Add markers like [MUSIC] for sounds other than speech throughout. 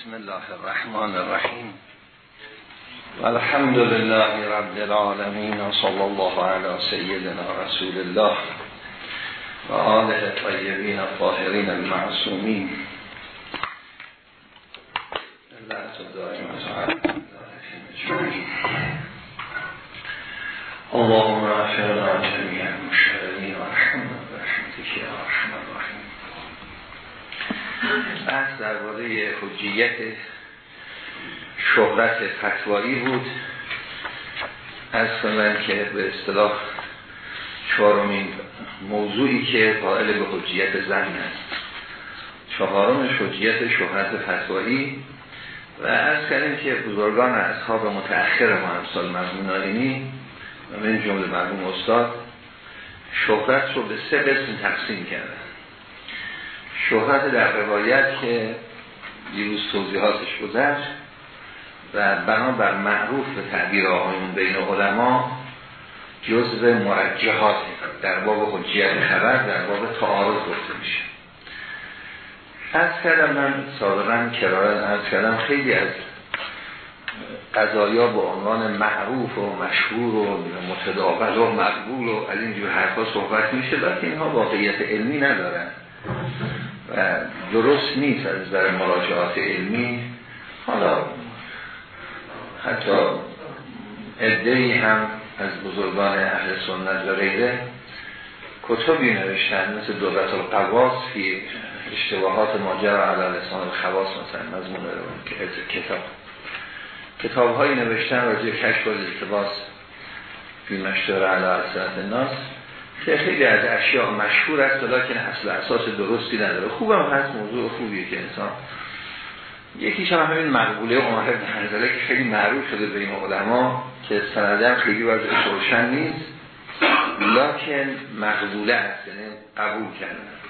بسم الله الرحمن الرحیم والحمد لله رب العالمین و صلی الله علی سیدنا رسول الله و آله طیبین الطاهرین المعصومین اللهم رافعنا جميع المشاهدین درباره حجیت شهرت فتوایی بود. از کنن که به اصطلاح چهارمین موضوعی که قائل به حجیت زن است. چهارم حجیت شهرت فتوایی. و از کردیم که بزرگان اصحاب متأخر ما امثال مرمون آلینی و من جمله مرمون استاد شهرت رو به سه قسم تقسیم کردن شهرت در روایت که دیروز توضیحاتش گذشت و بنابر معروف به تعبیر آقایون بین علما جزء مرجحات در باب حجیت خبر در باب تعارض گفته میشه. از کردم من سابقا کرارن از کردم خیلی از قضایا به عنوان معروف و مشهور و متداول و مقبول و از اینجور حرفا صحبت میشه وقتی اینها واقعیت علمی ندارن. و درست نیست از نظر مراجعات علمی. حالا حتی ادهی هم از بزرگان اهل سنت و غیره کتبی نوشتن مثل دولت القواس فی اشتباهات ماجرا علی لسان الخواص مثلا مضمون کتاب کتاب. هایی نوشتن راجع کشف و التباس فی مشتر علی الناس. که خیلی از اشیاء مشهور است لیکن اصل اساس درستی نداره. خوبم هست موضوع خوبیه که انسان یکیش هم همین مقبوله عمر بن حنظله که خیلی معروف شده بین علما که سندم خیلی وضعش روشن نیست. لکن مقبوله است یعنی قبول کردن.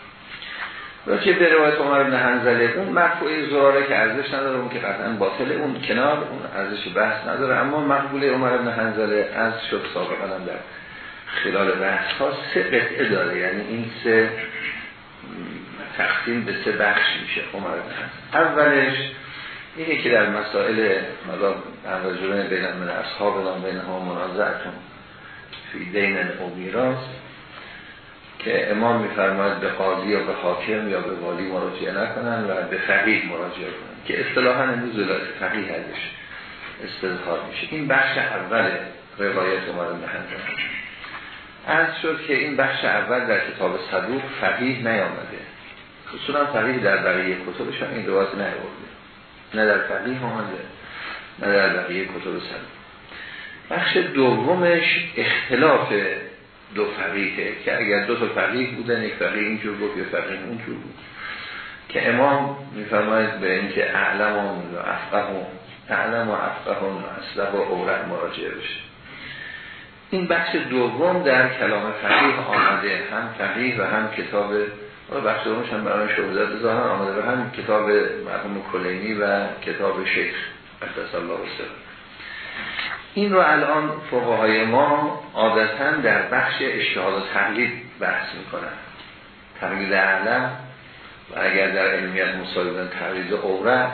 راجع به روایت عمر بن حنظله اون مرفوع زراره که ارزش نداره اون که قطعا باطل اون کنار اون ارزش بحث نداره. اما مقبوله عمر بن حنظله از شد سابقا در خلال بحث ها سه قطعه داره. یعنی این سه تقسیم به سه بخش میشه. عمر بن اولش اینه که در مسائل مدام رجلون بین من اصحاب نام بین ها منازعتون فی دین او میراث که امام میفرماید به قاضی یا به حاکم یا به والی مراجعه نکنن و به فقیه مراجعه کنن که اصطلاحا امروز ولایت فقیه ازش استظهار میشه. این بخش اول روایت عمر بن از شد که این بخش اول در کتاب صدوق فقیه نیامده. خصوصا فقیه در بقیه کتبشان این روایت نیاورده. نه در فقیه آمده نه در بقیه کتب صدوق. بخش دومش اختلاف دو فقیه که اگر دو تا فقیه بودن یک فقیه اینجور گفت یا فقیه اونجور بود. که امام میفرماید به اینکه اعلم و افقه اعلم و افقه و اصله و اورد مراجعه بشه. این بخش دوم در کلام فقیه آمده. هم فقیه و هم کتاب بخش دومش هم برای شهودت ظاهر آمده و هم کتاب مرحوم کلینی و کتاب شیخ قدس الله سلام این رو الان فقهای ما عادتا در بخش اشتهاد و تقلید بحث می‌کنن. تقلید اعلم و اگر در علمیت مصابقن تقلید اوره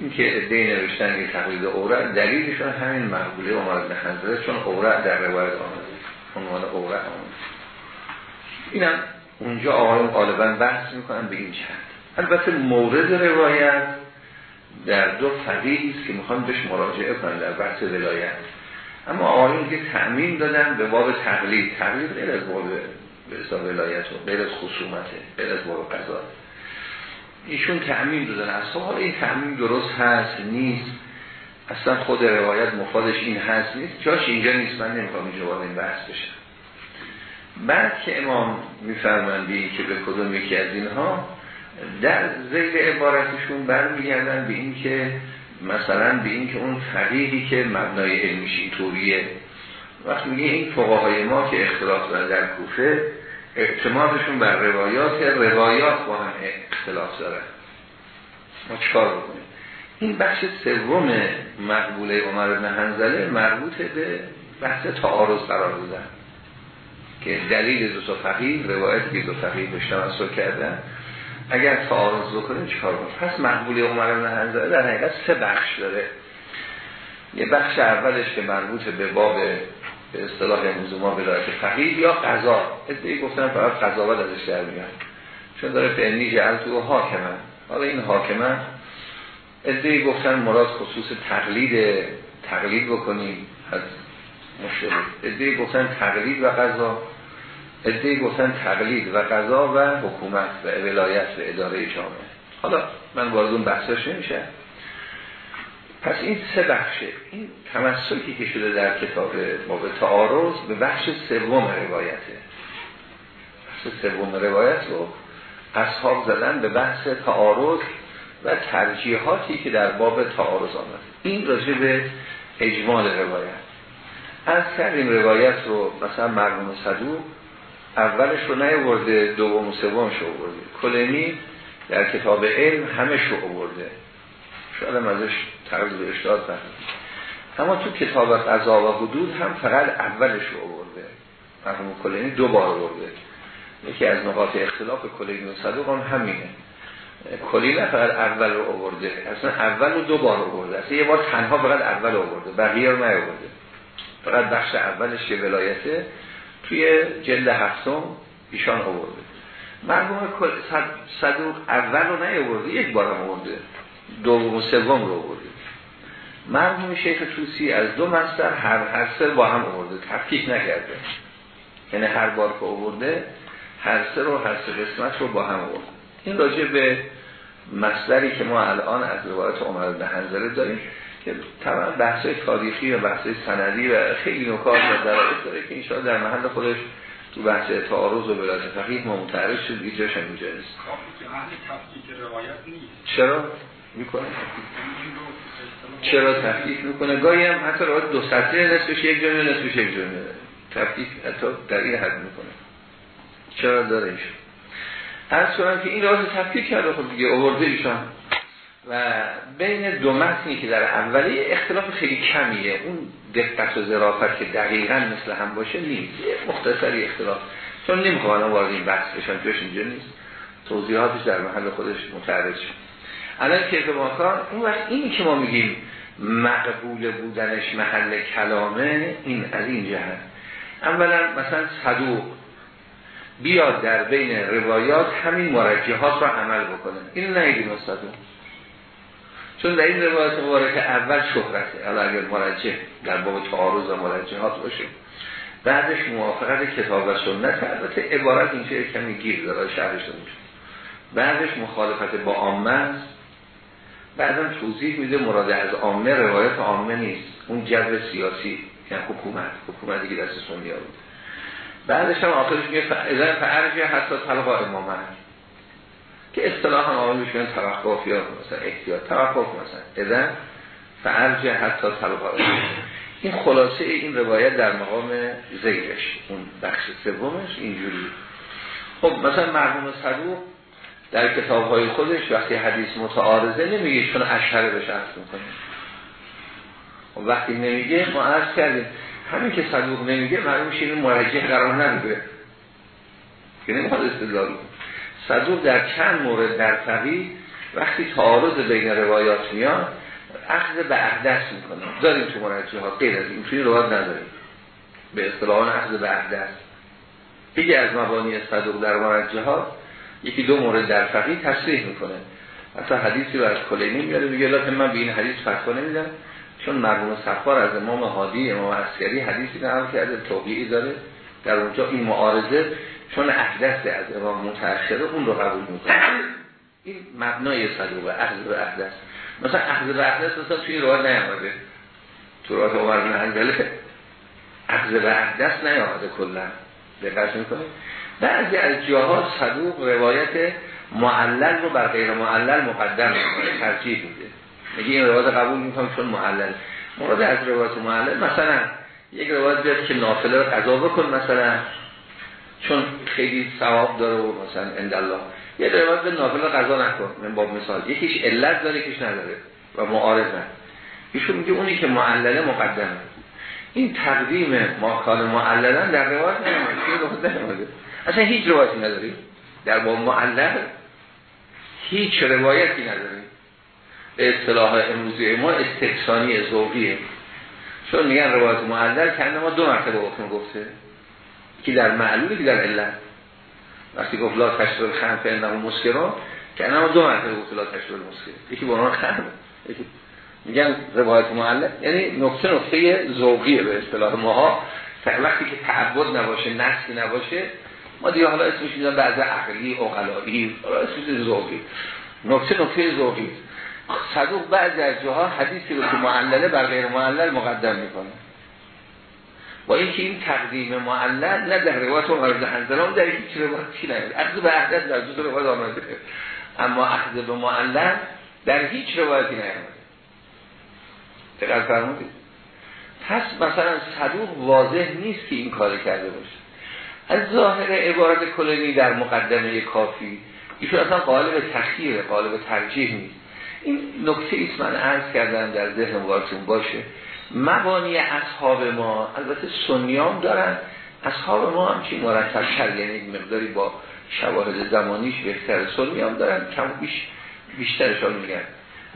این که ادهی نوشتن این تقلید اوره دلیلشون همین مقبوله عمر بن حنظله چون اوره در روایت آمده. عنوان اوره آمده. اینم اونجا آقایون غالبا بحث می‌کنن به این چند. البته مورد روایت در دو فقیه است که می‌خوان بهش مراجعه کنن در بحث ولایت. اما آقایون که تعمیم دادن به باب تقلید تقلید غیر از باب به ولایت و غیر از خصومته غیر از باب قضا. ایشون تعمیم دادن اصلا حالا این تعمیم درست هست نیست؟ اصلا خود روایت مفادش این هست نیست. جاش اینجا نیست. من نمی‌خوام جواب این بحث بشم. بعد که امام میفرمندی که به کدوم یکی از اینها در زیر عبارتشون برمیگردن به این که مثلا به این که اون فقیهی که مبنای علمیش اینطوریه. وقتی میگه این فقهای ما که اختلاف در کوفه اعتمادشون بر روایات روایات با هم اختلاف دارن ما چکار بکنیم؟ این بخش سوم مقبوله عمر بن حنظله مربوط به بحث تعارض قرار بودن که دلیل دو تا روایت که دو فقیه بشتمسل کردن. اگر تعارض بکنیم چیکار کنیم؟ پس مقبولی عمر بن حنظله در حقیقت سه بخش داره. یه بخش اولش که مربوط به باب به اصطلاح امروز ما ولایت فقید یا قضا. ادعی گفتن فقط قضاوت ازش در میاد. چون داره فعنی جعل تو حاکمن حالا این حاکمن ادعی گفتن مراد خصوص تقلید تقلید بکنیم از مشکل. ادعی گفتن تقلید و قضا. ادعی گفتن تقلید و قضا و حکومت و ولایت و اداره جامعه. حالا من وارد اون بحثاش نمیشه پس این سه بخشه این تمسکی که شده در کتاب باب تعارض به بخش سوم روایته. بخش سوم روایت رو اصحاب زدن به بحث تعارض و ترجیحاتی که در باب تعارض آمد این راجع به اجمال روایت. از کردیم روایت رو مثلا مرموم صدوق اولش رو نیورده دوم و سومش رو برده کلینی در کتاب علم همه رو برده شاید هم ازش به اشتاد اما تو کتاب قضا و حدود هم فقط اولش رو برده مرموم کلینی دو بار برده یکی از نقاط اختلاف کلینی و صدوق هم همینه. کلی نه فقط اول رو آورده. اصلا اول رو دو بار آورده. اصلا یه بار تنها فقط اول آورده. بقیه رو نیاورده. فقط بخش اولش که ولایته. توی جلد هفتم ایشان آورده. مرحوم صدوق اول رو نیاورده. یک بار آورده. دوم و سوم رو آورده مرحوم شیخ توسی از دو مستر هر هر سر با هم آورده تفکیک نکرده. یعنی هر بار که آورده هر سر و هر سر قسمت رو با هم آورده. این راجع به مصدری که ما الان از روایت عمر بن حنظله داریم که تمام بحث تاریخی و بحث سندی و خیلی نکات و درائط داره که اینشاء در محل خودش تو بحث تعارض و ولایت فقیه ما متعرض شد اینجاش هم اینجا نیست. چرا؟ می‌کنه. چرا تفکیک می‌کنه؟ گاهی هم حتی روایت دو سطحه نصفش یک جمعه نصفش یک جمعه تفکیک حتی در این حد می‌کنه. چرا داره ایشون از کنم که این راز تفکیک کرده خود دیگه اوورده ایشان و بین دو متنی که در اولی اختلاف خیلی کمیه. اون دقت و ظرافت که دقیقا مثل هم باشه نیست. مختصری اختلاف. چون نمی‌خوام وارد این بحث بشن جوش اینجا نیست. توضیحاتش در محل خودش متعرض شد. الان که ماکان اون وقت اینی که ما میگیم مقبول بودنش محل کلامه این از این جهت. اولا مثلا صدوق بیاد در بین روایات همین مرجحات را عمل بکنه. این نهیدیم استادون چون در این روایات مبارک اول شهرته. حالا اگر مرجح در باب تعارض و مرجحات باشه. بعدش موافقت کتاب و سنت البته عبارت اینجا کمی گیر داره میشه بعدش مخالفت با عامه است. بعدا توضیح میده مراد از عامه روایت عامه نیست. اون جو سیاسی یعنی حکومت. حکومتی که دست سنیا بود. بعدش هم آخرش میگه ازن فرجه حتی طلقا امامه. که اصطلاح هم آقای میشون توقف یا مثلا احتیاط. توقف مثلا. ازن فرجه حتی طلقا این خلاصه این روایت در مقام زیرش. اون بخش سومش اینجوری. خب مثلا مرحوم صدوق در کتاب های خودش وقتی حدیث متعارضه نمیگه چون اشهره به شخص می‌کنه. خب وقتی نمیگه ما عرض کردیم. همین که صدوق نمیگه معلوم میشه این مرجح قرار نمیده که نمی‌خواد استدلال صدوق در چند مورد در فقی وقتی تعارض بین روایات میاد اخذ به احدث می‌کنه. داریم تو مرجح ها غیر از این. توی روایت نداریم. به اصطلاح اخذ به احدث. یکی از مبانی صدوق در مرجح ها یکی دو مورد در فقی تصریح می‌کنه. حتی حدیثی از کلینی میاره میگه لکن من به این حدیث فتوا نمیدم چون مرحوم سفار از امام هادی امام عسکری حدیثی نقل کرده توقیعی داره. در اونجا این معارضه چون احدث از امام متأخره اون رو قبول می‌کنه. این مبنای صدوق اهل و احدث. مثلا اهل و احدث مثلا توی روایت نیامده. تو روایت عمر بن حنبله اهل و احدث نیامده کلا. دقت می‌کنه بعضی از جاها صدوق روایت معلل رو بر غیر معلل مقدم می‌کنه ترجیح میده. میگه این روایت قبول می‌کنم چون معلل. مراد از روایت معلل مثلا یک روایت بیاد که نافله رو قضا بکن مثلا چون خیلی ثواب داره و مثلا اندالله یه روایت به نافله قضا نکن من با مثال. یکیش علت داره یکیش نداره و معارض نه ایشون میگه اونی که معلله مقدمه. این تقدیم ما کان معللن در روایت نمیده اصلا هیچ روایتی نداری در با معلل هیچ روایتی نداریم. به اصطلاح امروزی ما استحسانی ذوقیه. چون میگن روایت معلل که ما دو مرتبه حکم گفته. که در معلولی که در علت. وقتی گفت لا تشبه الخمر فانه مسکرون که ما دو مرتبه گفت لا تشبه المسکر. یکی به عنوان خمر میگن روایت معلل یعنی نقطه نقطه ذوقیه به اصطلاح ماها. وقتی که تعبد نباشه نسلی نباشه ما دیگه حالا اسمش می‌ذارم بعض عقلی اقلایی حالا اسمش ذوقی نقطه نقطه ذوقی صدوق بعضی از جاها حدیثی رو که معلله بر غیر معلل مقدم می‌کنه. با اینکه این تقدیم معلل نه در روایت عمر حنظله در هیچ روایتی نه اخذ به عهدت در دو روایت آمده اما اخذ به معلل در هیچ روایتی نیامده دقیق فرمودید. پس مثلا صدوق واضح نیست که این کار کرده باشه. از ظاهر عبارت کلینی در مقدمه کافی ایشون اصلا قالب تخییر قالب ترجیح نیست. این نکته ایست من عرض کردم در ذهن بارتون باشه مبانی اصحاب ما البته سنیام دارن اصحاب ما هم چی مرتب شر یعنی مقداری با شواهد زمانیش بهتر سنیام دارن کم بیش بیشترشان میگن.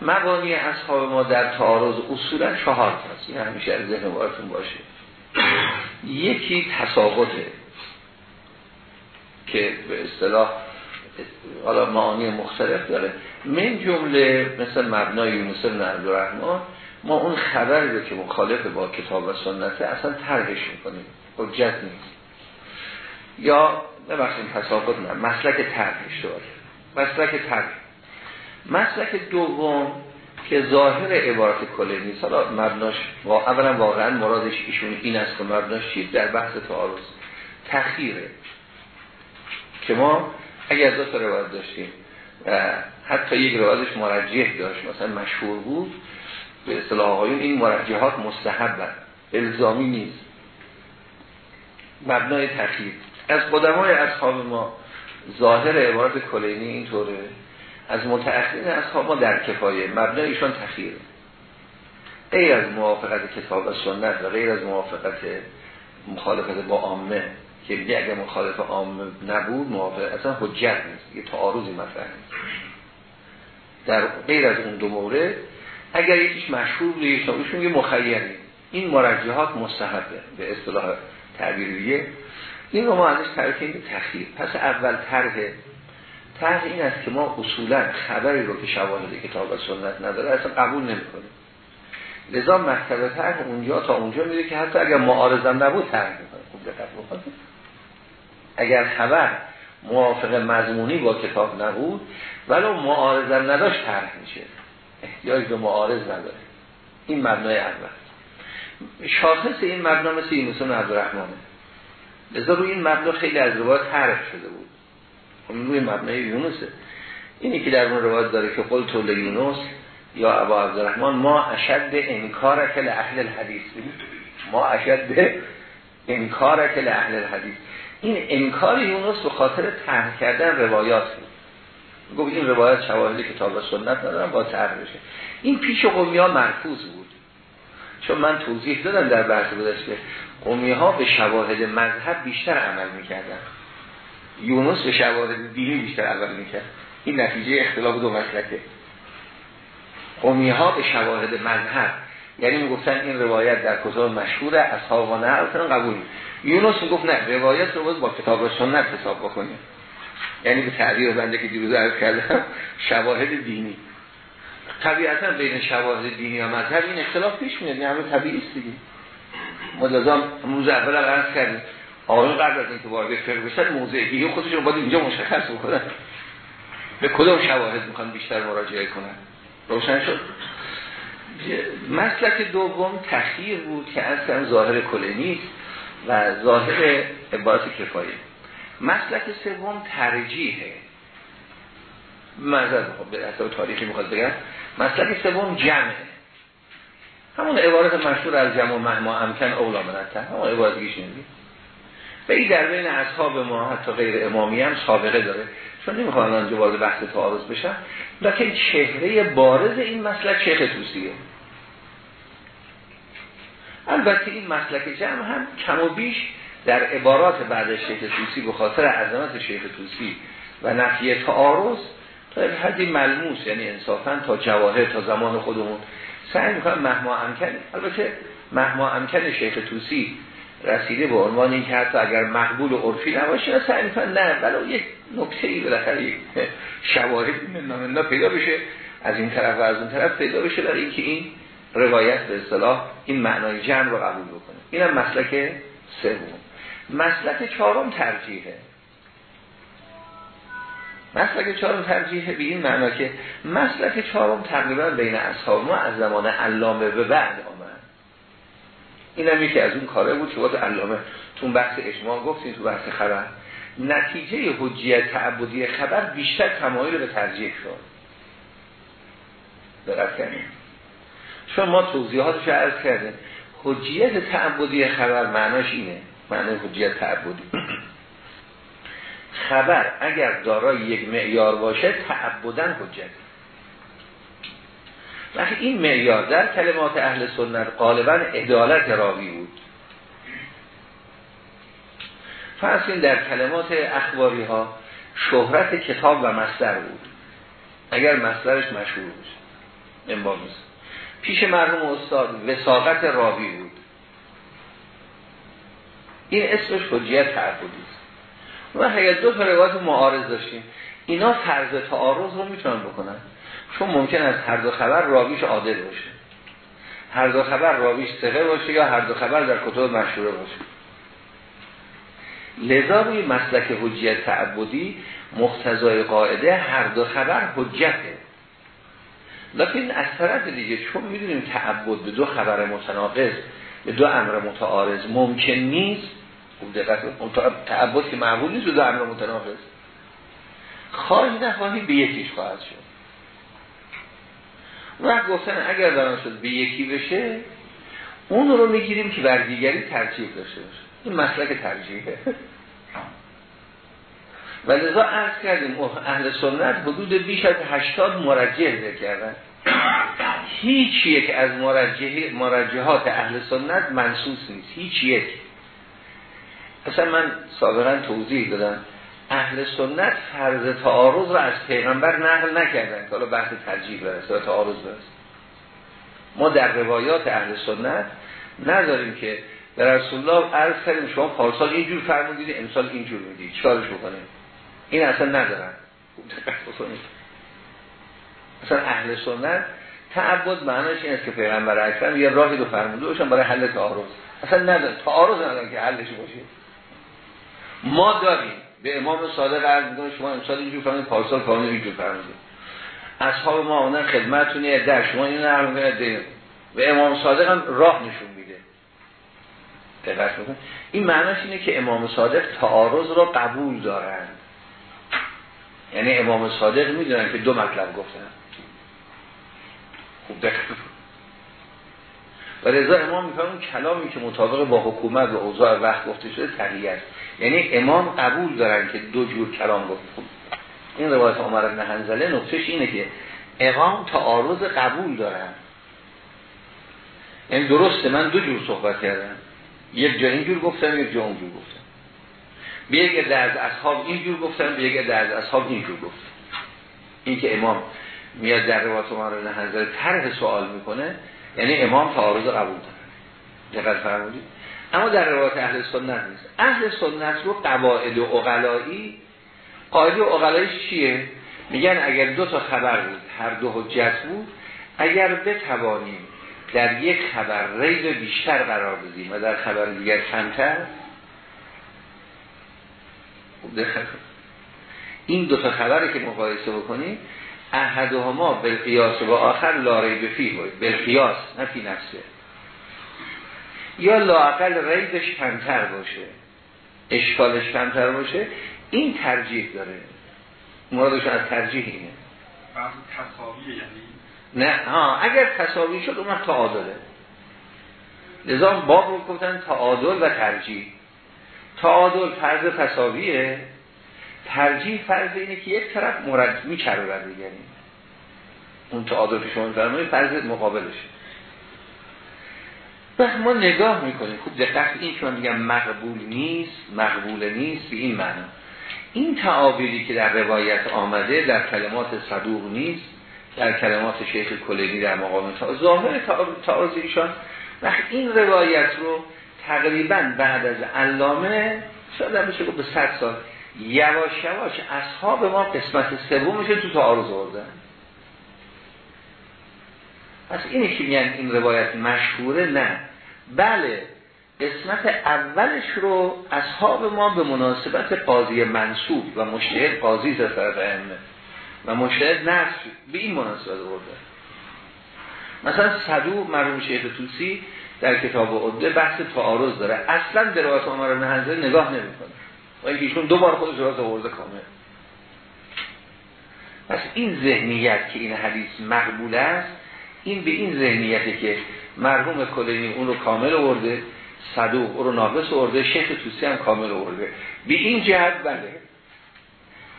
مبانی اصحاب ما در تعارض اصولا چهار هست این همیشه از ذهن بارتون باشه. یکی تساقطه که به اصطلاح حالا معانی مختلف داره. من جمله مثل مبنای یونس بن عبدالرحمن ما اون خبری رو که مخالف با کتاب و سنته اصلا ترهش می‌کنیم. حجت نیست. یا نبخشیم تساقط نه مسلک ترهش داره. مسلک ترهش مسلک دوم که ظاهر عبارت کلی نیست. حالا مبناش اولا واقعا مرادش ایشون این است که مبناش چیز در بحث تعارض. تخیره که ما اگر دو تا روایت داشتیم و حتی یک روایتش مرجح داشت مثلا مشهور بود به اصطلاح آقایون این مرجحات مستحب الزامی نیست. مبنای تخییر از قدمای اصحاب ما ظاهر عبارت کلینی اینطوره. از متأخرین اصحاب ما در کفایه. مبنایشان تخییر غیر از موافقت کتاب و سنت و غیر از موافقت مخالفت با عامه. که دیگه اگر مخالف عامه نبود موافقت اصلا حجت نیست. یه تعارضی مطرح نیست. در غیر از اون دو مورد اگر یکیش مشهور بوده یکیش یه مخیری این مرجحات مستحبه. به اصطلاح تعبیریه این رو ما ازش تعریف کنیم تخییر. پس اول طرح. طرح این است که ما اصولا خبری رو که شواهد کتاب و سنت نداره اصلا قبول نمی‌کنیم. لذا مکتب طرح اونجا تا اونجا میره که حتی اگر معارضم نبود طرح می‌کنه. خوب دقت اگر خبر موافق مضمونی با کتاب نبود ولو معارضم نداشت طرح میشه. احتیاج به معارض نداره. این مبنای اول. شاخص این مبنا مثل مثل عبدالرحمنه. لذا روی این مبنا خیلی از روایت حرف شده بود. خب روی مبنای یونسه. اینی که در اون روایت داره که قل طول یونس یا ابا عبدالرحمن ما اشد انکار کل اهل الحدیث. ما اشد انکار کل اهل الحدیث. این انکار یونس به خاطر طرح کردن روایات بود. گفت این روایت شواهد کتاب و سنت ندارم با طرح بشه. این پیش قومی ها مرکوز بود. چون من توضیح دادم در بحث گذشته قومی ها به شواهد مذهب بیشتر عمل می‌کردن. یونس به شواهد دینی بیشتر عمل می‌کرد. این نتیجه اختلاف دو مسلکه. قومی ها به شواهد مذهب یعنی می‌گفتن این روایت در کتاب مشهوره اصحاب و نه قبول یونس می‌گفت نه روایت رو باید با کتاب و سنت حساب بکنیم. یعنی به تعبیر بنده که دیروز عرض کردم شواهد دینی. طبیعتا بین شواهد دینی و مذهب این اختلاف پیش میاد یعنی همه طبیعی است دیگه. مجازم روز اول عرض کردیم. آقایون قبل از اینکه وارد فقه بشن موضع خودشون رو باید اینجا مشخص بکنن. به کدام شواهد می‌خوان بیشتر مراجعه کنن؟ روشن شد. مسلک دوم تخییر بود که اصلا ظاهر کلی نیست. و ظاهر عبارت کفایه مسلک سوم ترجیحه. مذهب خب به حساب تاریخی می‌خواد بگم. مسلک سوم جمعه. همون عبارت مشهور از جمع مهما امکن اولا منته همون عبارت شنیدی و این در بین اصحاب ما حتی غیر امامی هم سابقه داره. چون نمی‌خوام آنجا وارد بحث تعارض بشن. لیکن چهره بارز این مسلک شیخ توسیه البته این مسلک جمع هم کم و بیش در عبارات بعد شیخ توسی به خاطر عظمت شیخ توسی و نفی تعارض تا حدی ملموس یعنی انصافا تا جواهر تا زمان خودمون. سعی می‌کنم مهما امکن البته مهما امکن شیخ توسی رسیده به عنوان این که حتی اگر مقبول و عرفی نباشه سعی می‌کنم نه ولو یک نکته ای بالاخره شواهد پیدا بشه از این طرف و از اون طرف پیدا بشه برای اینکه این روایت به اصطلاح این معنای جمع رو قبول بکنه. اینم مسلک سوم. مسلک چهارم ترجیحه. مسلک چهارم ترجیحه به این معنا که مسلک چهارم تقریبا بین اصحاب ما از زمان علامه به بعد آمد. این هم یکی از اون کاره بود که وقت علامه تو بحث اجماع گفتیم تو بحث خبر. نتیجه حجیت تعبدی خبر بیشتر تمایل به ترجیح شد. دقت کنیم چون ما توضیحاتش عرض کردیم. حجیت تعبدی خبر معناش اینه. معنی حجیت تعبدی. خبر اگر دارای یک معیار باشه تعبدن حجت. وقتی این معیار در کلمات اهل سنت غالبا عدالت راوی بود. فرض در کلمات اخباری ها شهرت کتاب و مصدر بود. اگر مصدرش مشهور بود انباز پیش مرحوم استاد وساقت راوی بود. این اسمش حجیت تعبدی است. و اگر دو تا روایت معارض داشتیم. اینا فرض تعارض رو می‌تونن بکنن. چون ممکن است هر دو خبر راویش عادل باشه. هر دو خبر راویش ثقه باشه یا هر دو خبر در کتب مشهوره باشه. لذا روی مسلک حجیت تعبدی مختزای قاعده هر دو خبر حجته. لیکن از طرف دیگه چون می‌دونیم تعبد به دو خبر متناقض به دو امر متعارض ممکن نیست خوب دقت تعبد که معقول نیست به دو امر متناقض. خواهی نخواهی به یکیش خواهد شد. و گفتن اگر دارن شد به یکی بشه اون رو می‌گیریم که بر دیگری ترجیح داشته باشه. این مسلک ترجیحه. و لذا عرض کردیم اهل سنت حدود بیش از 80 مرجح ذکر کردن. هیچ یک از مرجح مرجحات اهل سنت منصوص نیست. هیچ یک اصلا من سابقا توضیح دادم. اهل سنت فرض تعارض را از پیغمبر نقل نکردن. که حالا بحث ترجیح برسه و تعارض برسه. ما در روایات اهل سنت نداریم که در رسول الله عرض کردیم شما پارسال اینجور فرمودید امسال اینجور می‌دید چکارش بکنیم؟ این اصلا ندارن. اصلا اهل سنت تعبد معنیش این است که پیغمبر اکرم یه راهی رو فرموده باشن برای حل تعارض. اصلا ندارن. تعارض ندارن که حلش باشه. ما داریم. به امام صادق عرض می‌کنه شما امسال اینجور فرمودید پارسال کامل اینجور فرمودید. اصحاب ما اونن خدمتونی در. شما این نقل می‌کنه و امام صادق هم راه نشون میده. دقت این معنیش اینه که امام صادق تعارض رو قبول دارند یعنی امام صادق می‌دونن که دو مطلب گفتن. خوب دقت و رضا امام میفهمون کلامی که مطابق با حکومت و اوضاع وقت گفته شده تغییر یعنی امام قبول دارن که دو جور کلام گفت. خوب این روایت عمر بن حنزله نقطش اینه که امام تعارض قبول دارن. یعنی درسته من دو جور صحبت کردم. یک جا اینجور گفتم یک جا اونجور گفتم. به یک در از اصحاب اینجور گفتم به یک در از اصحاب اینجور گفتم این که امام میاد در روایت عمر بن حنزله طرح سوال می‌کنه یعنی امام تعارض قبول داره. دقت فرمودید؟ اما در روایت اهل سنت نیست. اهل سنت رو قواعد و اقلایی قاعده و چیه؟ میگن اگر دو تا خبر بود هر دو حجت بود اگر بتوانیم در یک خبر ریب بیشتر قرار بدیم و در خبر دیگر کمتر این دو تا خبری که مقایسه بکنیم احدهما بالقیاس و آخر لا ریب فی بالقیاس نه فی نفسه. یا لاقل ریبش کمتر باشه. اشکالش کمتر باشه. این ترجیح داره. مرادش از ترجیح اینه. یعنی نه ها اگر تصاوی شد اون تعادله. لذا باب رو گفتن تعادل و ترجیح. تعادل فرض تصاویه ترجیح فرض اینه که یک طرف مرد میچره بر دیگری اون تعادل که شما فرمایید فرض مقابلشه. وقت ما نگاه می‌کنیم. خوب دقت این که من میگم مقبول نیست مقبول نیست به این معنی این تعابیری که در روایت آمده در کلمات صدوق نیست در کلمات شیخ کلینی در مقام ظاهر تعارض ایشان و این روایت رو تقریبا بعد از علامه شاید بشه به 100 سال. یواش یواش اصحاب ما قسمت میشه تو تعارض آوردن. پس اینی که میگن این روایت مشهوره نه. بله قسمت اولش رو اصحاب ما به مناسبت قاضی منصوب و مشهد قاضی در طرف و مشهد نفس به این مناسبت برده مثلا صدو مرحوم شیخ توسی در کتاب عده بحث تعارض داره. اصلا به روایت عمر بن نگاه نمی‌کنه. و اینکه ایشون دو بار خودش روایت آورده کامل. پس این ذهنیت که این حدیث مقبول است این به این ذهنیته که مرحوم کلینی اون رو کامل آورده صدوق رو ناقص آورده شیخ توسی هم کامل آورده. به این جهت بله.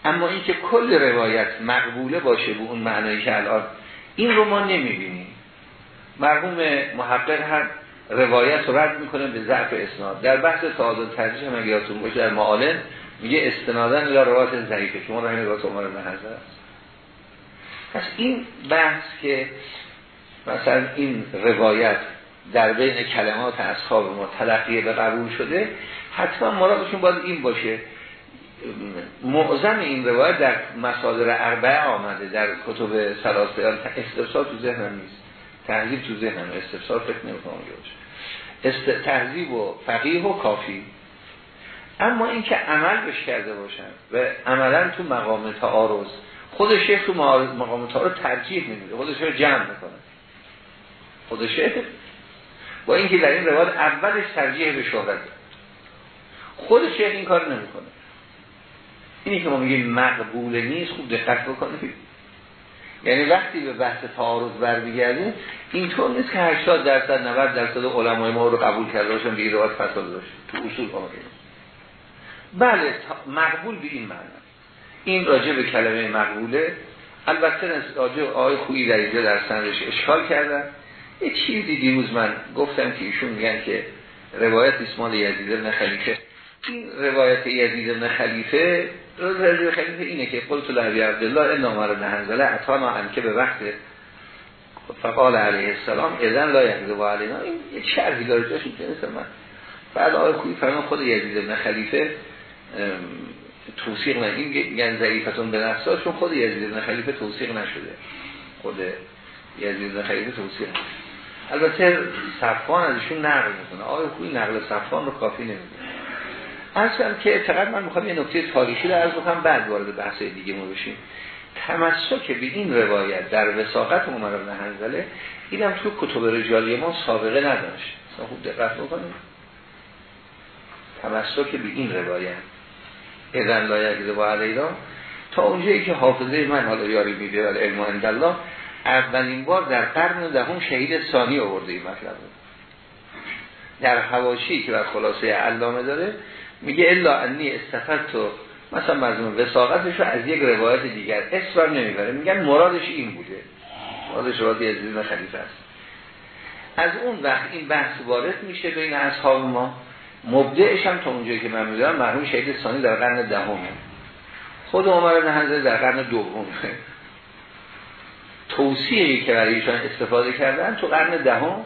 اما اینکه کل روایت مقبوله باشه به اون معنایی که الان این رو ما نمی‌بینیم. مرحوم محقق هم روایت رو رد می‌کنه به ضعف اسناد. در بحث تعادل ترجیح هم یادتون باشه در معالم میگه استنادن الى روایت ضعیفه. شما رو همین روایت عمر است پس این بحث که مثلا این روایت در بین کلمات اصحاب ما تلقیه به قبول شده حتما مرادشون باید این باشه. معظم این روایت در مصادر اربعه آمده در کتب سلاسه استفسار تو ذهنم نیست. تحضیب تو ذهنم استفسار فکر نمی‌کنم است تحضیب و فقیه و کافی. اما این که عمل بش کرده باشن و عملا تو مقام تعارض خود شیخ تو مقام تعارض ترجیح نمیده خود شیخ جمع می‌کنه. خود شیخ با اینکه در این روایت اولش ترجیح به شهرت خود شیخ این کار نمی‌کنه. اینی که ما میگیم مقبول نیست خوب دقت بکنید. یعنی وقتی به بحث تعارض برمیگردیم اینطور نیست که 80 درصد 90 درصد علمای ما رو قبول کرده باشن به روایت فساد داشت. تو اصول آمده بله مقبول به این معنی. این راجع به کلمه مقبوله. البته راجع آقای خویی در اینجا در سندش اشکال کردن. یه چیزی دیروز من گفتم که ایشون میگن که روایت اسمال یزید ابن خلیفه. این روایت یزید ابن خلیفه روایت خلیفه اینه که قلت لحبی عبدالله این عمر ابن حنزله اتانا انکه به وقت فقال علیه السلام اذن لا یکذب علینا. این یه شرحی داره جاش می‌تونست من. بعد آقای خویی فرمان خود یزید ابن خلیفه توصیق نه. این میگن ضعیفتون به نفساشون خود یزید ابن خلیفه توصیق نشده. خود یزید ابن خلیفه توصیق البته صفان ازشون نقل می‌کنه. آقای خوی نقل صفان رو کافی نمی‌دونه. اصلا که اعتقاد من می‌خوام یه نکته تاریخی رو عرض بکنم بعد وارد بحث دیگه ما بشیم. تمسک به این روایت در وساقت عمر بن حنظله اینم تو کتب رجالی ما سابقه نداشت. خوب دقت بکنیم تمسک به این روایت. اذن لایک با علینا. تا اونجایی که حافظه من حالا یاری میده ولی علم الله اولین بار در قرن دهم شهید ثانی آورده این مطلب در حواشی که بر خلاصه علامه داره میگه الا انی استفدت تو مثلا مضمون وساقتش رو از یک روایت دیگر اسم نمی‌بره. میگن مرادش این بوده. مرادش روایت یزید خلیفه است. از اون وقت این بحث وارد میشه بین اصحاب ما. مبدعش هم تا اونجایی که من می‌دونم مرحوم شهید ثانی در قرن دهمه. خود عمر بن در قرن دومه. توصیهی که برای ایشان استفاده کردن تو قرن دهم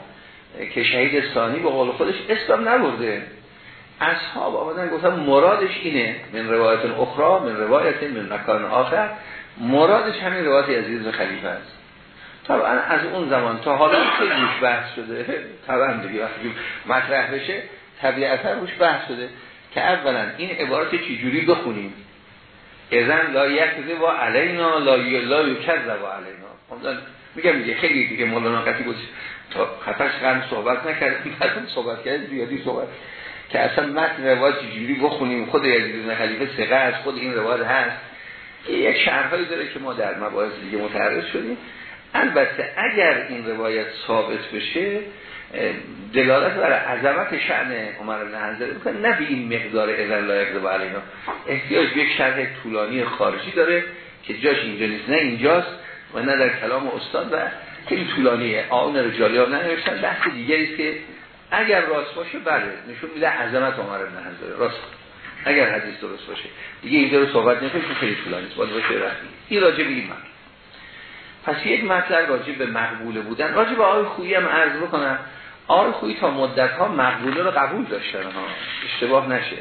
که شهید ثانی به قول خودش اسلام نبرده. اصحاب آمدن گفتن مرادش اینه من روایت اخرى من روایت من مکان آخر. مرادش همین روایت یزید خلیفه است. طبعا از اون زمان تا حالا خیلی روش بحث شده. طبعا دیگه وقتی مطرح بشه طبیعتا روش بحث شده که اولا این عبارت چجوری بخونیم؟ ازن لا یکذب و علینا لا یکذب و علینا. میگم میگه خیلی دیگه مولانا قطعی بود تا خطش قرن صحبت نکرد. [LAUGHS] بعد صحبت کرد زیادی صحبت که اصلا متن روایت جوری بخونیم خود یزید خلیفه سقه از خود این روایت هست. یک شرحایی داره که ما در مباحث دیگه متعرض شدیم. البته اگر این روایت ثابت بشه دلالت بر عظمت شأن عمر بن حنظله بکنه نه به این مقدار اذن لایق و علینا احتیاج به یک شرح طولانی خارجی داره که جاش اینجا نیست. نه اینجاست و نه در کلام استاد و خیلی طولانیه. آن رجالی ها ننوشتن. بحث دیگری است که اگر راست باشه بله. نشون میده عظمت عمر بن حنظله راست. اگر حدیث درست باشه. دیگه این رو صحبت نکنیم خیلی طولانی است. باید باشه رفتی این راجع به این پس یک مطلب راجع به مقبوله بودن. راجع به آقای خویی هم عرض بکنم. آقای خویی تا مدت ها مقبوله رو قبول داشتن ها. اشتباه نشه.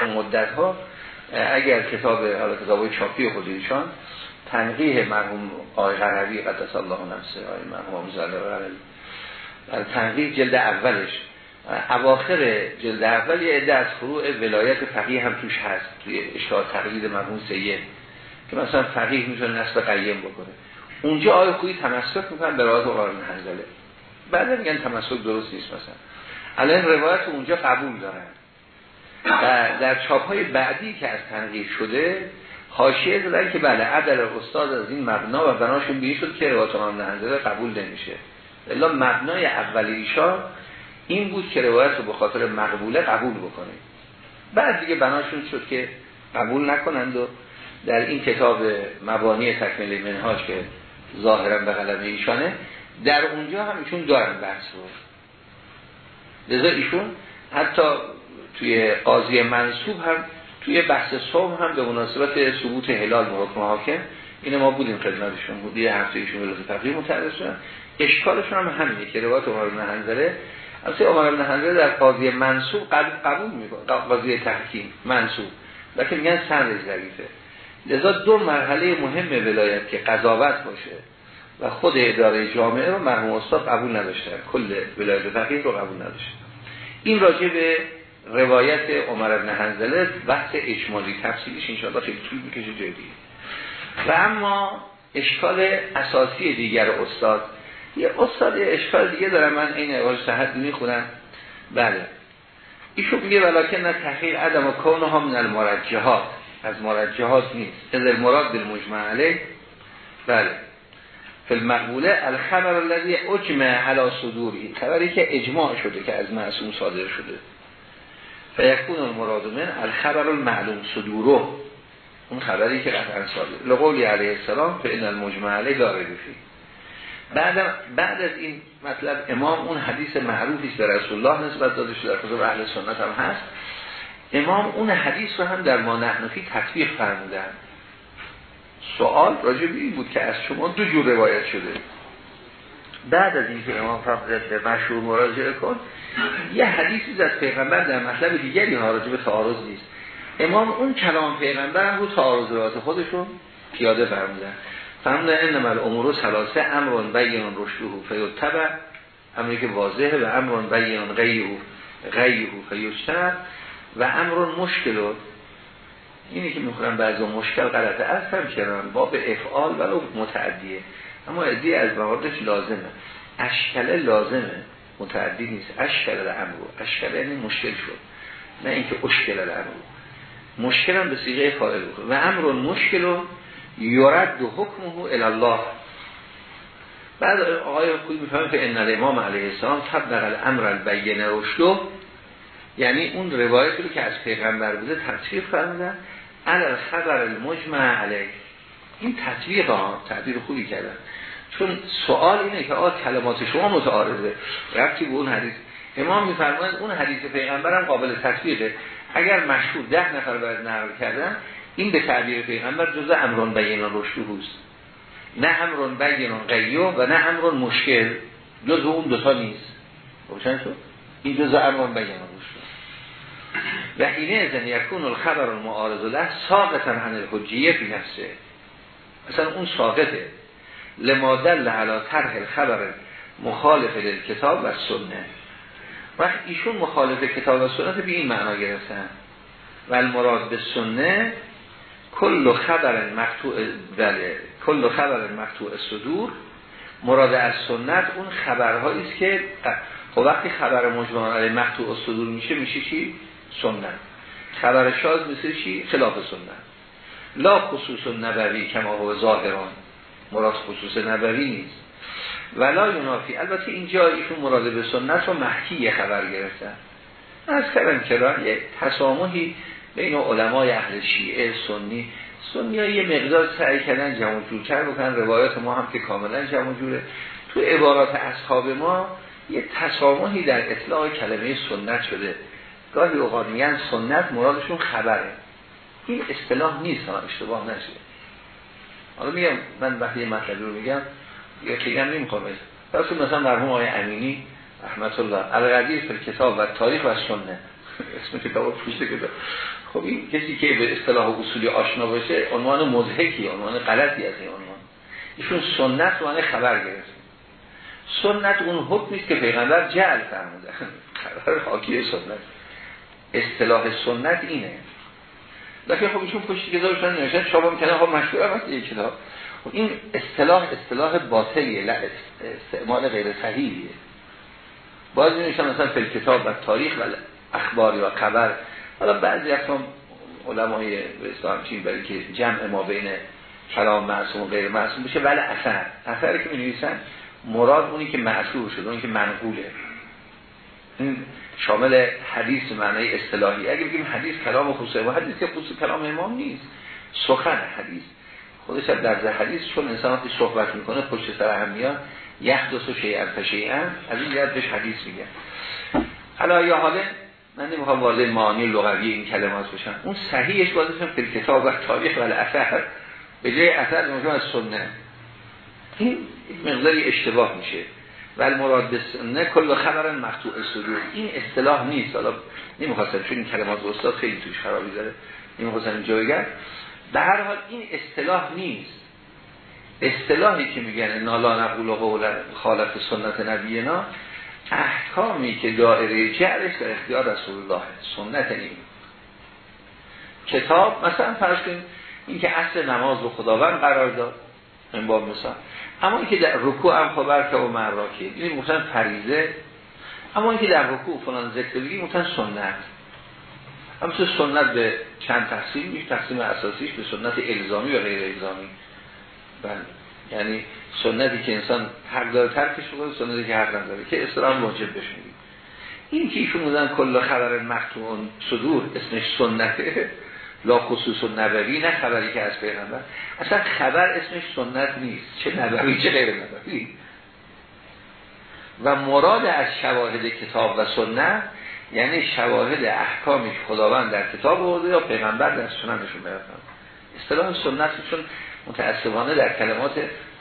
تا مدت ها اگر کتاب حالا کتاب چاپی خودشان تنقیه مرحوم آقای غربی قدس الله نفسه آقای مرحوم غربی در تنقیه جلد اولش. اواخر جلد اول یه عده از فروع ولایت فقیه هم توش هست توی اشتار تقلید مرحوم سید که مثلا فقیه میشه نصب قیم بکنه. اونجا آقای خویی تمسک می‌کنن به راز قرآن هنزله بعد میگن تمسک درست نیست مثلا. الان روایت اونجا قبول دارن. و در چاپ های بعدی که از تنقیح شده حاشیه دادن که بله عدل استاد از این مبنا و بناشون بیه شد که روایت امام نهنزله قبول نمیشه. الا مبنای اولی ایشان این بود که روایت رو به خاطر مقبوله قبول بکنه. بعد دیگه بناشون شد که قبول نکنند و در این کتاب مبانی تکمیل منهاج که ظاهرا به قلم ایشانه در اونجا هم ایشون دارن بحث رو لذا ایشون حتی توی قاضی منصوب هم توی بحث صوم هم به مناسبت ثبوت هلال به حکم حاکم اینه ما بودیم خدمتشون بود یه هفته ایشون به لحظه تقریب متعرض شدن. اشکالشون هم همینه که روایت عمر بن حنظله اصلا عمر بن حنظله در قاضی منصوب قبول می‌کنه قاضی تحکیم منصوب لیکن میگن سند ضعیفه. لذا دو مرحله مهم ولایت که قضاوت باشه و خود اداره جامعه رو مرحوم استاد قبول نداشتن کل ولایت فقیه رو قبول نداشتن. این راجع به روایت عمر بن حنظله بحث اجمالی تفصیلیش انشاءالله خیلی طول می‌کشه جدی و اما اشکال اساسی دیگر استاد یه استاد اشکال دیگه دارم. من این اواج صحت می‌خونم. بله. ایشون میگه ولیکن نه تحقیق عدم و کون ها من المرجحات. از مرجحات نیست. از المراد بالمجمع علیه. بله. فی المقبوله الخبر الذي اجمع على صدوری. خبری که اجماع شده که از معصوم صادر شده. فیکون المراد من الخبر المعلوم صدوره اون خبری که قطعا صادر. لقولی علیه السلام فإن المجمع علیه داره بفی بعد بعد از این مطلب امام اون حدیث معروفی به رسول الله نسبت داده شده در کتب اهل سنت هم هست. امام اون حدیث رو هم در ما نحنفی تطبیق فرمودن. سوال راجع به این بود که از شما دو جور روایت شده. بعد از اینکه امام فرمودن به مشهور مراجعه کن یه حدیثی از پیغمبر در مطلب دیگری ها راجع به تعارض نیست. امام اون کلام پیغمبر رو تعارض روایت خودشون پیاده فرمودن. فرمودن انما الامور ثلاثه امرون بیان رشده فیتبع. امری که واضحه و امرون بیان غیره غیره فیجتنب و امرون مشکل. اینی که می‌خورن بعضی مشکل غلطه از هم کردن باب افعال ولو متعدیه. اما ادی از مواردش لازمه. اشکله لازمه. متعدی نیست. اشکل الامرو اشکل یعنی مشکل شد. نه اینکه اشکل الامرو مشکل به سیغه فاعل و امرون مشکل. یورد دو حکمه الله. بعد آقای خوی می‌فهمه که ان الامام علیه السلام طبق الامر البین رشدو یعنی اون روایتی رو که از پیغمبر بوده تفسیر فرمودن. علال خبر المجمع علیه. این تطبیق ها تعبیر خوبی کردن. چون سوال اینه که آه کلمات شما متعارضه. رفتی به اون حدیث. امام میفرمایند اون حدیث پیغمبرم قابل تطبیقه. اگر مشهور ده نفر باید نقل کردن این به تعبیر پیغمبر جزء امرون بیان رشدوست نه امرون بیان قیو و نه امرون مشکل. جزء اون دوتا نیست. روشن شد؟ این جزء امرون بیان رشد. و اینه ازن یکون الخبر المعارض له ساقتا عن الحجیه فی نفسه. مثلا اون ساقطه. لما دل علی طرح الخبر مخالف کتاب و سنه. وقت ایشون مخالف کتاب و سنت به این معنا گرفتن. و المراد به سنه کل خبر مقتوع بله کل خبر مقتوع صدور مراد از سنت اون خبرهایی است که خب وقتی خبر مجموعه علی مقتوع صدور میشه میشه چی؟ سنت. خبر شاز مثل چی؟ خلاف سنت. لا خصوص نبوی کما هو ظاهران. مراد خصوص نبوی نیست. ولا ینافی البته اینجا ایشون مراد به سنت رو محکی خبر گرفتن. از کردن کرا یه تسامحی بین علمای اهل شیعه سنی سنی یه مقدار سعی کردن جمع جورتر بکنن. روایات ما هم که کاملا جمع جوره. تو عبارات اصحاب ما یه تسامحی در اطلاع کلمه سنت شده. گاهی اوقات میگن سنت مرادشون خبره. این اصطلاح نیست اشتباه نشه. حالا میگم من وقتی مطلبی رو میگم یا نمی نمی‌خوام پس مثلا مرحوم آقای امینی رحمت الله القدیر پر کتاب و تاریخ و سنت. اسم کتاب پوشته کتاب. خب این کسی که به اصطلاح اصولی آشنا باشه عنوان مزهکی عنوان غلطی از این عنوان. ایشون سنت معنی خبر گرفت سنت اون حکمی است که پیغمبر جعل فرموده. [LAUGHS] خبر حاکی سنت. اصطلاح سنت اینه. لیکن خب ایشون پشتی کتابشون نوشتن شما می‌کنه خب مشهور هم یک کتاب. خب این اصطلاح اصطلاح باطلیه استعمال غیر صحیحیه. باز نوشتن مثلا فی کتاب و تاریخ و اخباری و خبر. حالا بعضی اصلا علمای به اسلام چین برای که جمع ما بین کلام معصوم و غیر معصوم بشه ولی اثر. اثری که می مراد اونی که معصوم شده اونی که منقوله. این شامل حدیث معنی اصطلاحی. اگه بگیم حدیث کلام خصوصی و حدیث که خصوصی کلام امام نیست. سخن حدیث. خودش در در حدیث چون انسان وقتی صحبت می‌کنه پشت سر هم میاد. یخ دو سو فشیعن. از این جهت بهش حدیث میگه حالا یا حاله؟ من نمی‌خوام وارد معانی لغوی این کلمات بشم. اون صحیحش بازشم فی کتاب و تاریخ و اثر به جای اثر ممکن از سنت. این مقداری اشتباه میشه. ولی مراد به سنه کل خبر مقطوع صدور. این اصطلاح نیست. حالا نمی‌خواستم چون این کلمات استاد خیلی توش خرابی داره. نمی‌خواستم بگم. به هر حال این اصطلاح نیست. اصطلاحی که میگن نالا نقول و قول خالف سنت نبینا احکامی که دائره جعلش در اختیار رسول الله سنت نیم کتاب مثلا فرض کنیم این که اصل نماز رو خداوند قرار داد این باب مثلا. اما اینکه در رکوع هم خبر که و مراکی این مثلا فریزه اما اینکه در رکوع فلان ذکر بگی مثلا سنت. اما سنت به چند تقسیم میشه؟ تقسیم اساسیش به سنت الزامی و غیر الزامی. بله. یعنی سنتی که انسان حق داره ترکش بکنه سنتی که حق نداره. که اسلام واجب بشه این که ایشون بودن کل خبر مختون صدور اسمش سنته. لا خصوص و نبوی نه خبری که از پیغمبر. اصلا خبر اسمش سنت نیست. چه نبوی چه غیر نبوی. و مراد از شواهد کتاب و سنت یعنی شواهد احکامی که خداوند در کتاب آورده یا پیغمبر در سنتشون برسن اصطلاح سنتشون متاسفانه در کلمات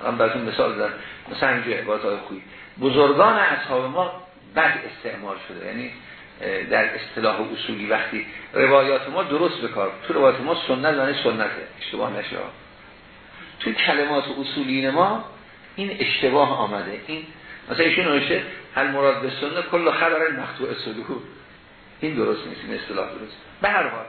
من براتون مثال دارم مثلا اینجا عبارت خوی بزرگان اصحاب ما بد استعمال شده. یعنی در اصطلاح اصولی وقتی روایات ما درست بکار تو روایات ما سنت زنه سنته. اشتباه نشه تو کلمات اصولین ما این اشتباه آمده. این مثلا ایشون نوشته هل مراد به سنت کل خبر مقطوع صدور. این درست نیست این اصطلاح درست. به هر حال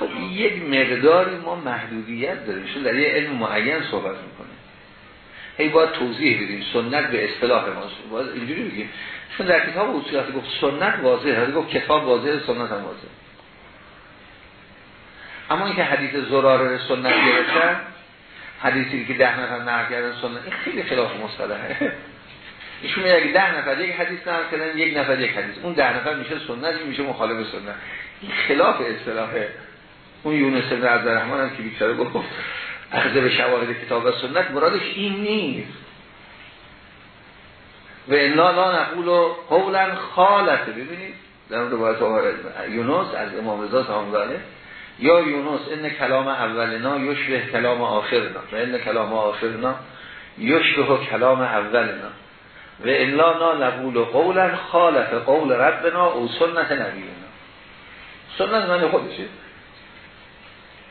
خب یک مقداری ما محدودیت داریم. چون در یه علم معین صحبت می‌کنه هی باید توضیح بدیم. سنت به اصطلاح ما. باید اینجوری بگیم چون در کتاب اصولیت گفت سنت واضحه. گفت کتاب واضحه سنت هم واضحه. اما اینکه حدیث زرار سنت گرفتن حدیثی که ده نفر نقل کردن سنت این خیلی خلاف مصطلحه. ایشون میگه ده نفر یک حدیث نقل کردن یک نفر یک حدیث. اون ده نفر میشه سنت میشه مخالف سنت. این خلاف اصطلاحه. اون یونس بن عبدالرحمن هم که بیچاره گفت اخذ به شواهد کتاب و سنت مرادش این نیست. و انا لا نقول قولا خالته ببینید در روایت یونس از امام رضا سلام یا یونس ان کلام اولنا یشبه کلام آخرنا. و ان کلام آخرنا یشبه کلام اولنا. و الا لا نقول قولا خالف قول ربنا او سنت نبینا. سنت من خودشه.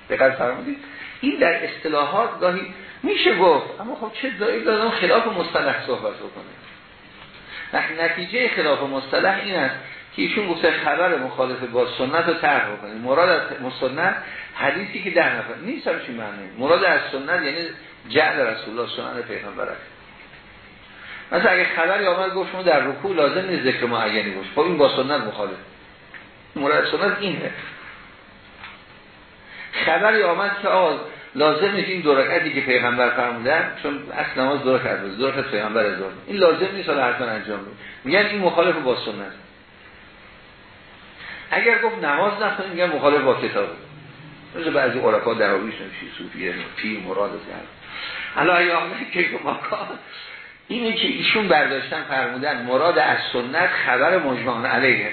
دقیق فرمودید. این در اصطلاحات گاهی میشه گفت اما خب چه دایی دادم خلاف مصطلح صحبت بکنه. نتیجه خلاف مصطلح این است که ایشون گفته خبر مخالف با سنت رو طرح بکنه. مراد از سنت حدیثی که ده نفر نیست هم چی معنی. مراد از سنت یعنی جعل رسول الله سنت پیغمبر. مثلا اگه خبری آمد گفت شما در رکوع لازم نیست ذکر معینی باشه خب این با سنت مخالف. مراد سنت اینه. خبری آمد که آقا لازم نیست این دو رکعتی که پیغمبر فرمودن چون اصل نماز دو رکعت بود دو رکعت پیغمبر ازار این لازم نیست حالا حتما انجام بود میگن این مخالف با سنت. اگر گفت نماز نخونیم میگن مخالف با کتاب. مثل بعضی عرفا دراویش نمیشی صوفیه پیر مراد حالا اگه آمده که ماکان اینه که ایشون برداشتن فرمودن مراد از سنت خبر مجمعان علیه.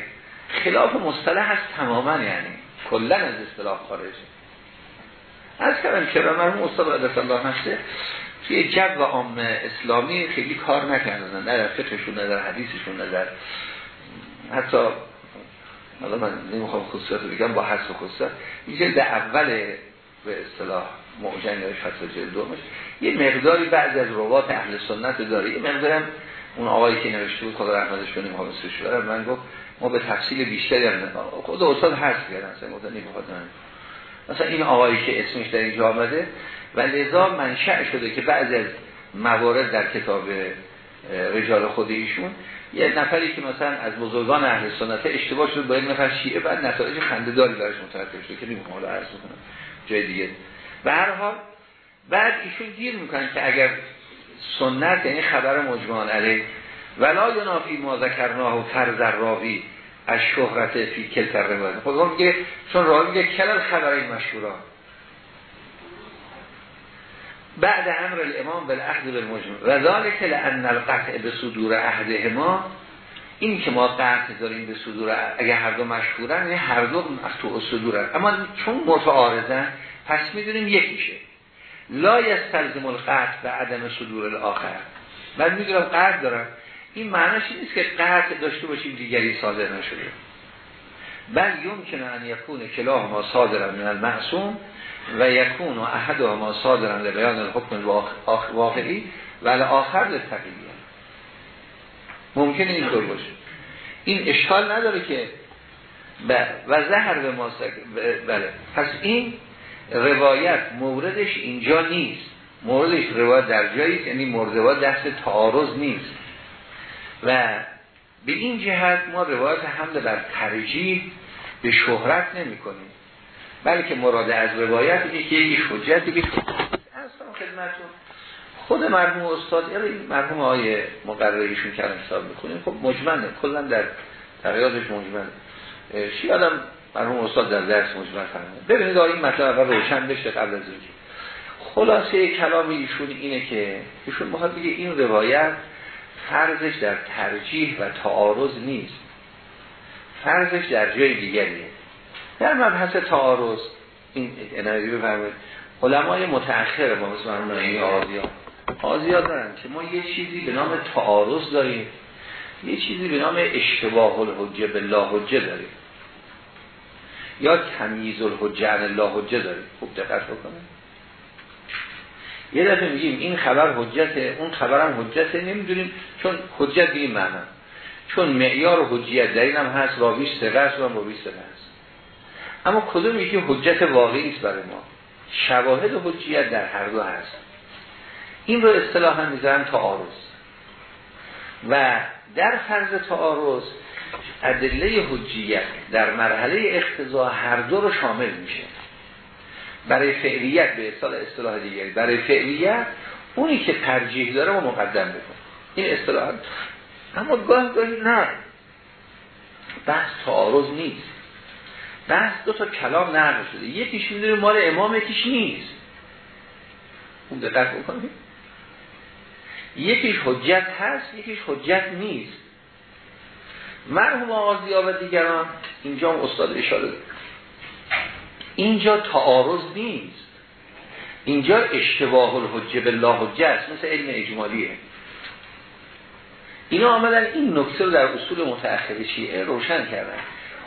خلاف مصطلح هست تماما یعنی کلا از اصطلاح خارجه. از کردم که مرحوم استاد عدس الله نفسه توی و عام اسلامی خیلی کار نکردن نه در فقهشون نه در حدیثشون نه در حتی حالا من نمی‌خوام خصوصیت رو بگم با حس و خصوصیت جلد اول به اصطلاح معجن یا فتح جلد دومش یه مقداری بعضی از روات اهل سنت داره. یه مقدارم اون آقایی که نوشته بود خدا رحمتش کنیم می‌خوام اسمش من گفت ما به تفصیل بیشتری هم خود استاد هست کردن گفتن نمی‌خواد مثلا این آقایی که اسمش در اینجا آمده و لذا منشأ شده که بعضی از موارد در کتاب رجال خود ایشون یه نفری که مثلا از بزرگان اهل سنت اشتباه شد با یک نفر شیعه بعد نتایج خنده‌داری براش مترتب شده که نمی‌خوام حالا عرض کنم جای دیگه. به هر حال بعد ایشون گیر می‌کنن که اگر سنت یعنی خبر مجموعان علیه ولا ینافی ما ذکرناه و فرز راوی از شهرت فی کل روایت خود میگه چون راوی میگه کلل خبر این مشهوران. بعد امر الامام بالعهد بالمجموع و ذالک لان القطع به صدور عهده ما این که ما قطع داریم به صدور اگه هر دو مشهورن یعنی هر دو مقطوع صدورن. اما چون متعارضن پس می‌دونیم یکیشه لا یستلزم القطع به عدم صدور الاخر. من می‌دونم قطع دارم این معنیش نیست که قطع داشته باشیم دیگری صادر نشده. بل یمکن ان یکون کلاه ما صادر من المعصوم و یکون و احد ما صادر به بیان الحکم واقعی و آخر لتقییه ممکنه اینطور باشه. این اشکال نداره که و زهر به ما بله. پس این روایت موردش اینجا نیست. موردش روایت در جایی یعنی مورد دست تعارض نیست. و به این جهت ما روایت حمل بر ترجیح به شهرت نمی کنیم. بلکه مراد از روایت که یکی حجت دیگه خدمتون خود مرحوم استاد یا این مرحوم های مقرریشون که حساب می‌کنیم خب مجمنه کلا در تقییاتش مجمنه. شیادم مرحوم استاد در درس مجمن فرمونه ببینید این مطلب اول روشن بشه قبل از اینکه. خلاصه کلام ایشون اینه که ایشون می‌خواد بگه این روایت فرضش در ترجیح و تعارض نیست. فرضش در جای دیگریه. در مبحث تعارض این انرژی بفرمایید. علمای متأخر ما مثل مرحوم آزیا. آزیا دارن که ما یه چیزی به نام تعارض داریم. یه چیزی به نام اشتباه الحجه بالله حجه داریم. یا تمیز الحجه الله حجه داریم. خوب دقت بکنیم یه دفعه میگیم این خبر حجته اون خبرم حجته نمی‌دونیم چون حجت این معنا. چون معیار حجیت این هم هست راویش سقه است و راویش سقه است. اما کدوم یکی حجت واقعی است برای ما؟ شواهد حجیت در هر دو هست. این رو اصطلاحا می‌ذارن تعارض. و در فرض تعارض ادله حجیت در مرحله اختزا هر دو رو شامل میشه. برای فعلیت به اصطلاح اصطلاح دیگری برای فعلیت اونی که ترجیح داره و مقدم بکن این اصطلاح اما گاه گاهی نه. بحث تعارض نیست. بحث دو تا کلام نقل شده. یکیش می‌دونه مال امام یکیش نیست. اون دقت بکنید. یکیش حجت هست یکیش حجت نیست. مرحوم آزیا و دیگران اینجا استاد اشاره اینجا تعارض نیست. اینجا اشتباه الحجه بالله حجه است مثل علم اجمالیه. اینا آمدن این نکته رو در اصول متأخر شیعه روشن کردن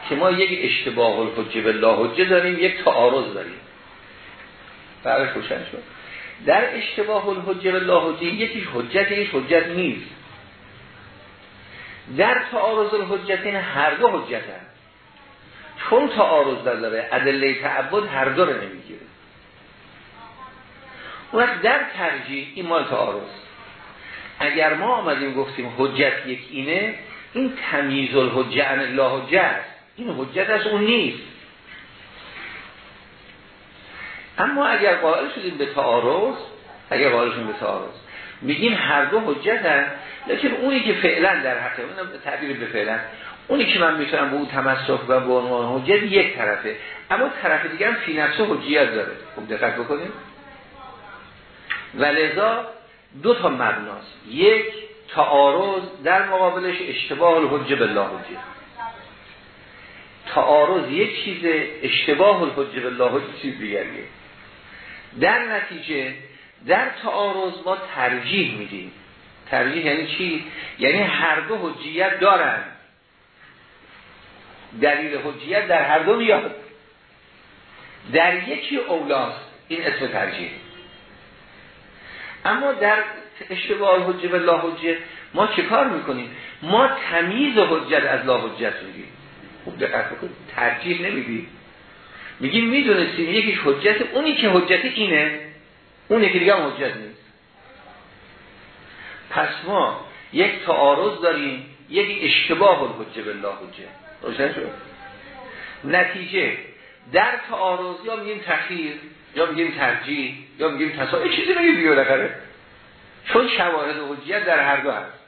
که ما یک اشتباه الحجه بالله حجه داریم یک تعارض داریم. برش روشن شد. در اشتباه الحجه بالله حجه یکیش حجت یکیش حجت نیست. در تعارض الحجتین هر دو حجت هست چون تعارض داره ادله تعبد هر دو رو نمی‌گیره. وقت در ترجیح این مال تعارض. اگر ما آمدیم گفتیم حجت یک اینه این تمیز الحجه ان الله حجه است. این حجت از اون نیست. اما اگر قائل شدیم به تعارض اگر قائل شدیم به تعارض میگیم هر دو حجت هست لیکن اونی که فعلا در حقیقت تعبیر به فعلا. اونی که من می‌تونم به اون تمسک و به عنوان حجت یک طرفه. اما طرف دیگه هم فی نفسه حجیت داره. خوب دقت بکنیم و لذا دو تا مبناست. یک تعارض در مقابلش اشتباه الحجه بالله حجه تعارض یک چیز اشتباه الحجه بالله چیز دیگریه در نتیجه در تعارض ما ترجیح میدیم. ترجیح یعنی چی؟ یعنی هر دو حجیت دارن. دلیل حجیت در هر دو میاد. در یکی اولاست این اسم ترجیح. اما در اشتباه حجه به لا حجه ما چه کار می‌کنیم؟ ما تمیز حجت از لا حجت میگیم خوب دقت بکنید ترجیح نمیدیم. میگیم می‌دونستیم یکیش حجت اونی که حجت اینه اونی که دیگه هم حجت نیست. پس ما یک تعارض داریم یک اشتباه الحجه بالله حجه روشن شد. نتیجه در تعارض یا میگیم تخییر یا میگیم ترجیح یا میگیم تصاحب چیزی میگیم دیگه چون شواهد حجیت در هر دو هست.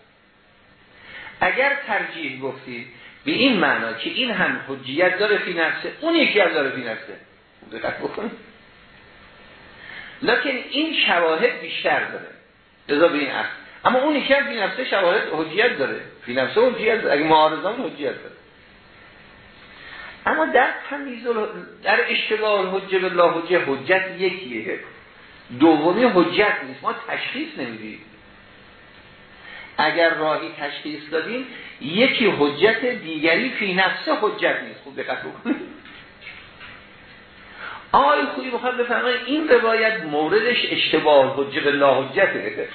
اگر ترجیح گفتید به این معنا که این هم حجیت داره فی نفسه اون یکی هم داره فی نفسه. دقت بکنید. لکن این شواهد بیشتر داره. ازا به این اصل اما اون یکی هم فی نفسه شواهد حجیت داره. فی نفسه حجیت داره. اگه معارضان حجیت داره. اما در تمیز در اشتباه حجه بالله حجه حجت یکیه. دومی حجت نیست. ما تشخیص نمیدیم. اگر راهی تشخیص دادیم یکی حجت دیگری فی نفسه حجت نیست. خوب دقت بکنید. آقای خوبی بخواد بفرمایید این روایت موردش اشتباه حجه بالله حجته.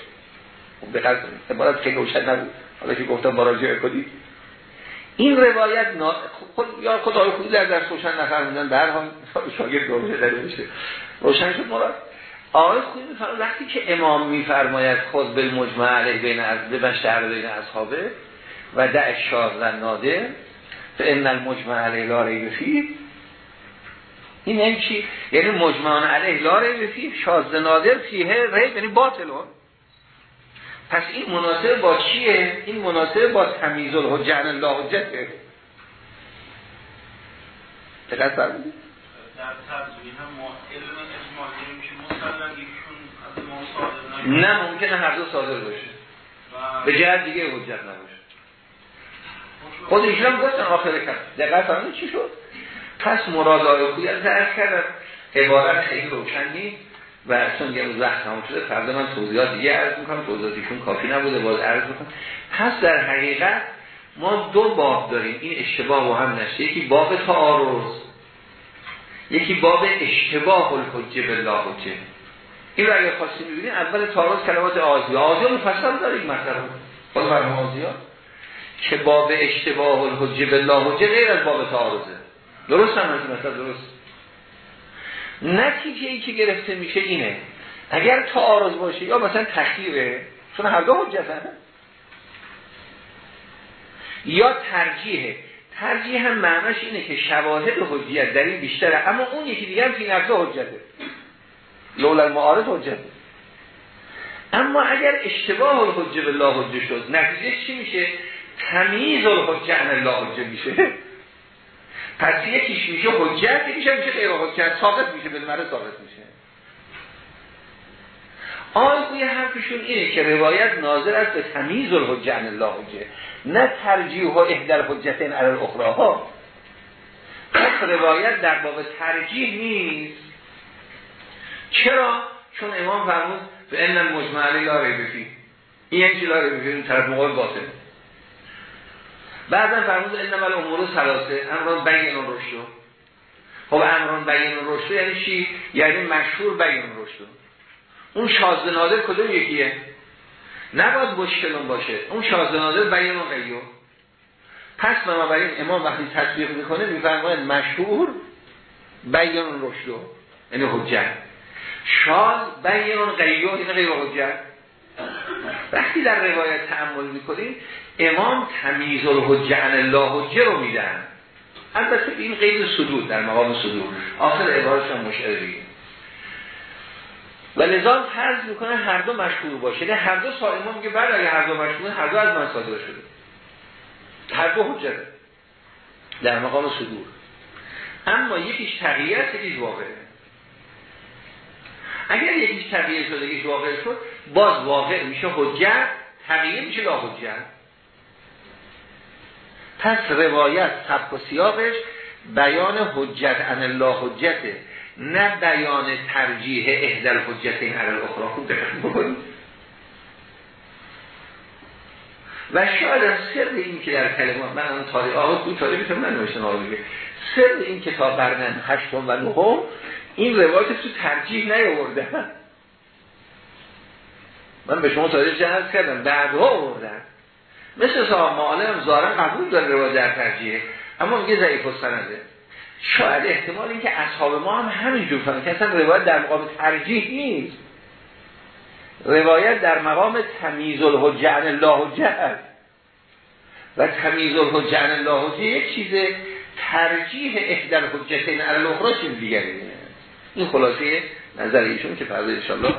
خوب دقت کنید. عبارت خیلی روشن نبود. حالا که گفتم مراجعه کنید این روایت نا... خود یا خود آقای خوبی در درس روشن نفرمودن در حال شاگرد روشن داره میشه. روشن شد مراد. آقای خوبی میفرماید وقتی که امام میفرماید خود به مجمع علیه بین از به شهر بین اصحابه و شاز و ناده به ان المجمع علیه لا ریب این یعنی چی؟ یعنی مجمعان علیه لا ریب فی شاز نادر فیه ریب یعنی باطلون پس این مناسب با چیه؟ این مناسب با تمیز الحجه الله حجته دقت فرمودید؟ در ترجمه هم علم اجمالی از صادر نه ممکنه هر دو صادر باشه. به جهت دیگه حجت نباشه. خود ایشون گفتن آخر کرد دقت فرمودید چی شد؟ پس مراد آیه خویی از درست کردن. عبارت خیلی روشن نیست و چون یه روز وقت تمام شده فردا من توضیحات دیگه عرض می‌کنم. توضیحاتشون کافی نبوده باز عرض می‌کنم پس در حقیقت ما دو باب داریم. این اشتباه و هم نشه. یکی باب تعارض. یکی باب اشتباه الحجه بالله حجه این رو اگر خواستی ببینید اول تعارض کلمات آزیا آزیا مفصل داره این مطلب خود آزیا که باب اشتباه الحجه بالله حجه غیر از باب تعارضه. درست هم مثلا درست. نتیجه ای که گرفته میشه اینه. اگر تعارض باشه یا مثلا تخییره چون هر دو حجتن. یا ترجیحه. ترجیح هم معناش اینه که شواهد حجیت در این بیشتره اما اون یکی دیگه هم فی نفسه حجته. لولا المعارض حجته. اما اگر اشتباه الحجه بالله حجه شد نتیجه چی میشه؟ تمیز الحجه الله حجه میشه. پس یکیش میشه حجت یکیش میشه غیر حجت. ثابت میشه به مرد ثابت میشه. آقای حرفشون اینه که روایت ناظر است به تمیز الحجه الله حجه. نه ترجیح و اهدر حجتین علی الاخراها. پس روایت در باب ترجیح نیست. چرا؟ چون امام فرمود به ان المجمع لا ریب فی این چی لا ریب فی اون طرف مقابل باطل. بعدا فرمود انما الامور ثلاثه امران بین رشد. خب امران بین رشد یعنی چی؟ یعنی مشهور بین رشد. اون شاذ نادر کدوم یکیه؟ نباید مشکلون باشه. اون شاذ نادر بین قیو پس بنابراین امام وقتی تطبیق می‌کنه میفرماید مشهور بین رشد. یعنی حجت. شاذ بین قیو یعنی غیر حجت. وقتی در روایت تعمل می‌کنیم امام تمیز الحجه عن الله حجه رو میدن. البته این قید صدور در مقام صدور آخر عبارش هم مشعر و نظام فرض می‌کنه هر دو مشهور باشه. یعنی هر دو سائمان میگه بعد اگه هر دو مشهور هر دو از من صادر شده. هر دو حجه. در مقام صدور اما یکیش تغییر است یکیش واقعه. اگر یکیش تغییر شده یکیش واقع شد باز واقع میشه حجت تغییر میشه لا حجت پس روایت سبک و سیاقش بیان حجت ان الله حجته نه بیان ترجیح اهدل حجتین علی الاخرى. خوب دقت و شاید سر این که در کلمات من اون تاریخ آقا تو تاریخ می‌تونم ننوشتن آقا سر این کتاب برنن هشتم و نهم این روایت تو ترجیح نیاورده. من به شما تاریخ جهاز کردم. بعدها آوردن. مثل صاحب معالم زارن قبول داره روایت در ترجیحه اما میگه ضعیف السنده. شاید احتمال این که اصحاب ما هم همینجور فهمن که اصلا روایت در مقام ترجیح نیست. روایت در مقام تمیز الحجه عن الله حجه و تمیز الحجه عن الله حجه یک چیز ترجیح احدر حجتین علی الاخرى چیز دیگری این خلاصه نظر ایشون که فردا انشالله این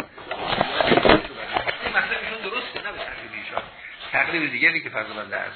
مطلب ایشون درسته نه به تقریب ایشان تقریب دیگری که فردا من درس